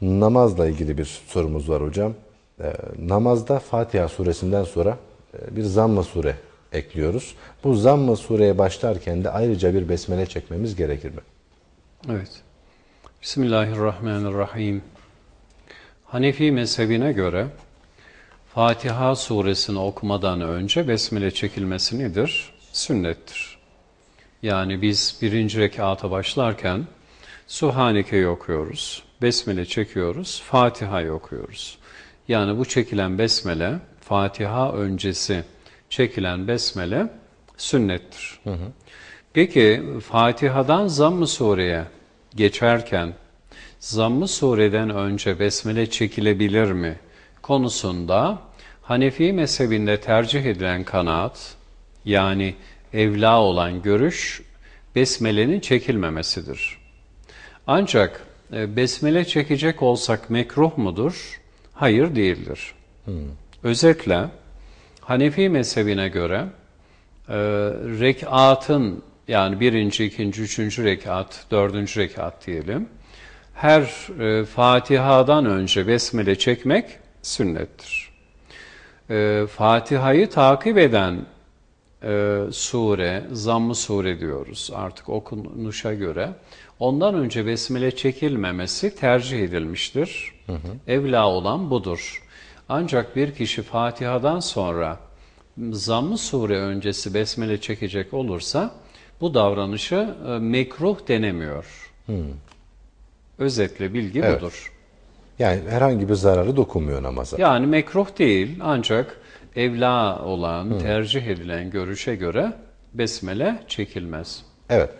namazla ilgili bir sorumuz var hocam. Ee, namazda Fatiha suresinden sonra e, bir zamm-ı sure ekliyoruz. Bu zamm-ı sureye başlarken de ayrıca bir besmele çekmemiz gerekir mi? Evet. Bismillahirrahmanirrahim. Hanefi mezhebine göre Fatiha suresini okumadan önce besmele çekilmesi nedir? Sünnettir. Yani biz birinci rekata başlarken Subhaneke'yi okuyoruz, besmele çekiyoruz, Fatiha'yı okuyoruz. Yani bu çekilen besmele, Fatiha öncesi çekilen besmele sünnettir. Hı hı. Peki Fatiha'dan Zamm-ı Sure'ye geçerken Zamm-ı Sure'den önce besmele çekilebilir mi konusunda Hanefi mezhebinde tercih edilen kanaat yani evla olan görüş besmelenin çekilmemesidir. Ancak besmele çekecek olsak mekruh mudur? Hayır değildir. Hmm. Özetle Hanefi mezhebine göre e, rekatın yani birinci, ikinci, üçüncü rekat, dördüncü rekat diyelim. Her e, Fatiha'dan önce besmele çekmek sünnettir. E, Fatiha'yı takip eden e, sure, zamm-ı sure diyoruz artık okunuşa göre. Ondan önce besmele çekilmemesi tercih edilmiştir. Hı hı. Evla olan budur. Ancak bir kişi Fatiha'dan sonra zamm-ı sure öncesi besmele çekecek olursa bu davranışı e, mekruh denemiyor. Hmm. Özetle bilgi evet. budur. Yani herhangi bir zararı dokunmuyor namaza. Yani mekruh değil ancak evla olan, hmm. tercih edilen görüşe göre besmele çekilmez. Evet.